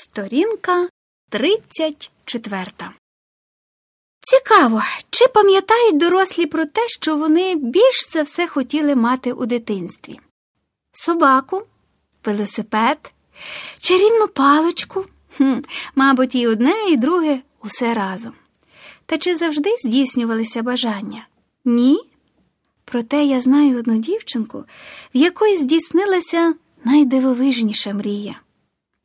Сторінка 34. Цікаво, чи пам'ятають дорослі про те, що вони більш за все хотіли мати у дитинстві? Собаку, велосипед, чарівну паличку. Хм, Мабуть, і одне, і друге усе разом. Та чи завжди здійснювалися бажання? Ні. Проте я знаю одну дівчинку, в якої здійснилася найдивовижніша мрія.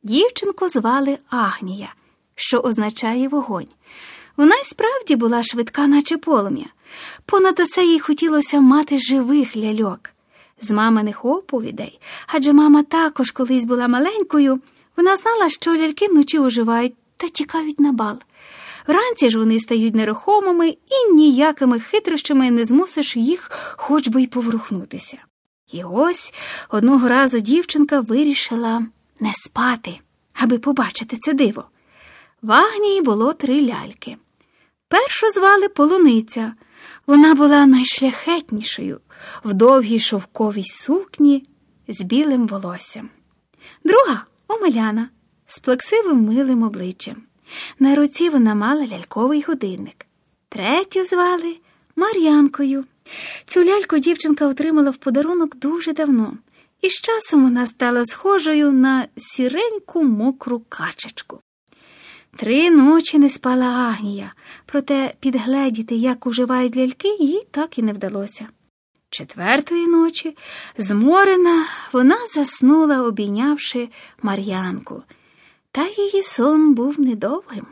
Дівчинку звали Агнія, що означає вогонь. Вона й справді була швидка, наче полум'я. Понад усе їй хотілося мати живих ляльок. З маминих оповідей, адже мама також колись була маленькою, вона знала, що ляльки вночі оживають та тікають на бал. Вранці ж вони стають нерухомими і ніякими хитрощами не змусиш їх хоч би й поворухнутися. І ось одного разу дівчинка вирішила не спати, аби побачити це диво. В Агнії було три ляльки. Першу звали полуниця. Вона була найшляхетнішою в довгій шовковій сукні з білим волоссям. Друга Омеляна з плаксивим милим обличчям. На руці вона мала ляльковий годинник. Третю звали Мар'янкою. Цю ляльку дівчинка отримала в подарунок дуже давно, і з часом вона стала схожою на сіреньку мокру качечку. Три ночі не спала Агнія, проте підгледіти, як уживають ляльки, їй так і не вдалося. Четвертої ночі, зморена, вона заснула, обійнявши Мар'янку, та її сон був недовгим.